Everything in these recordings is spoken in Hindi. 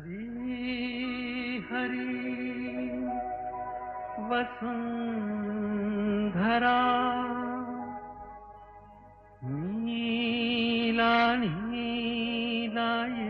हरी हरी वसुंधरा। नीला नीला ये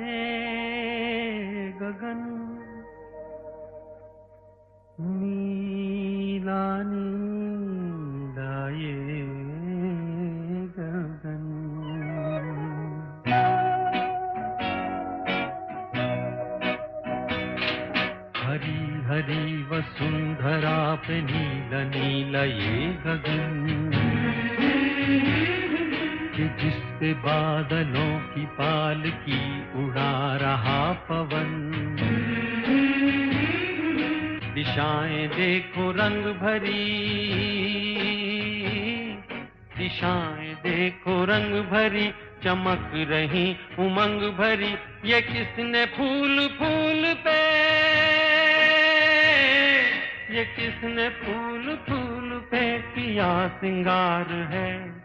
हरी वसुंधरा पे नील नील ये गगन। कि जिस पे बादलों की पालकी उड़ा रहा पवन। दिशाएँ देखो रंग भरी। दिशाएँ देखो रंग भरी, चमक रही उमंग भरी। ये किसने फूल फूल पे ये किसने फूल फूल पे किया सिंगार है।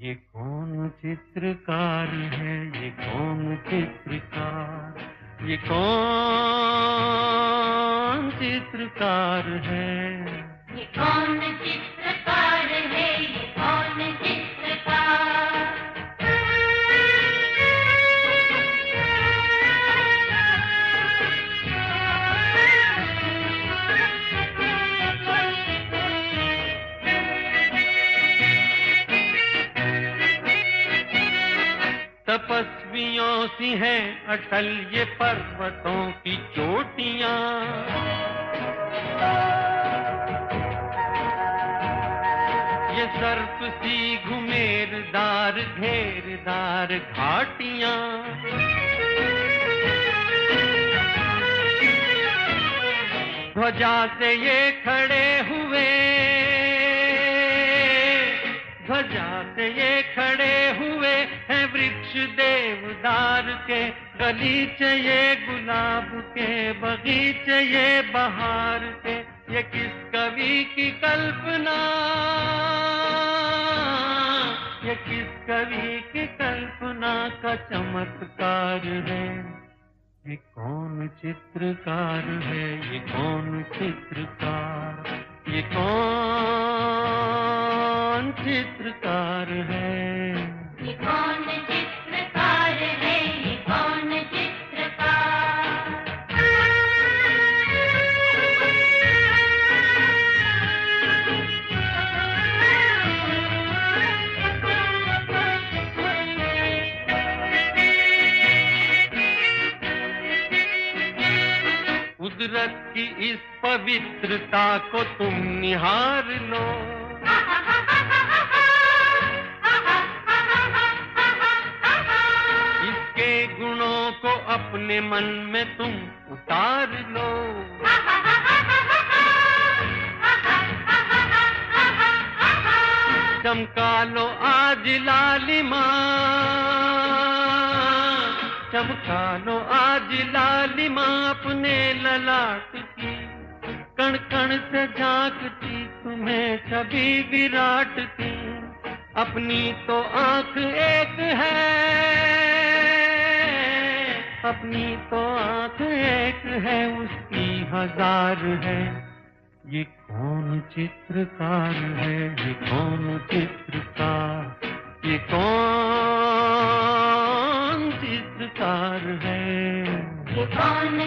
ये कौन चित्रकार है? ये कौन चित्रकार? ये कौन चित्रकार है? ये कौन चित्रकार? तपस्वियों सी हैं अटल ये पर्वतों की चोटियाँ। ये सर्प सी घुमेरदार घेरदार घाटियाँ। ध्वजा से ये खड़े हुए। ध्वजा से ये खड़े हुए हैं वृक्ष देवदार के गलीचे ये गुलाब के, बगीचे ये बहार के। ये किस कवि की कल्पना? ये किस कवि की कल्पना का चमत्कार है? ये कौन चित्रकार है? ये कौन चित्रकार? ये कौन कुदरत की इस पवित्रता को तुम निहार लो। इसके गुणों को अपने मन में तुम उतार लो। चमका लो आज लालिमा। चमका लो आज लालिमा अपने ललाट की, कण कण से झांकती तुम्हें छवि विराट की, अपनी तो आँख एक है, अपनी तो आँख एक है, उसकी हज़ार है। ये कौन चित्रकार है, ये कौन चित्रकार, ये कौन चित्रकार है। ये कौन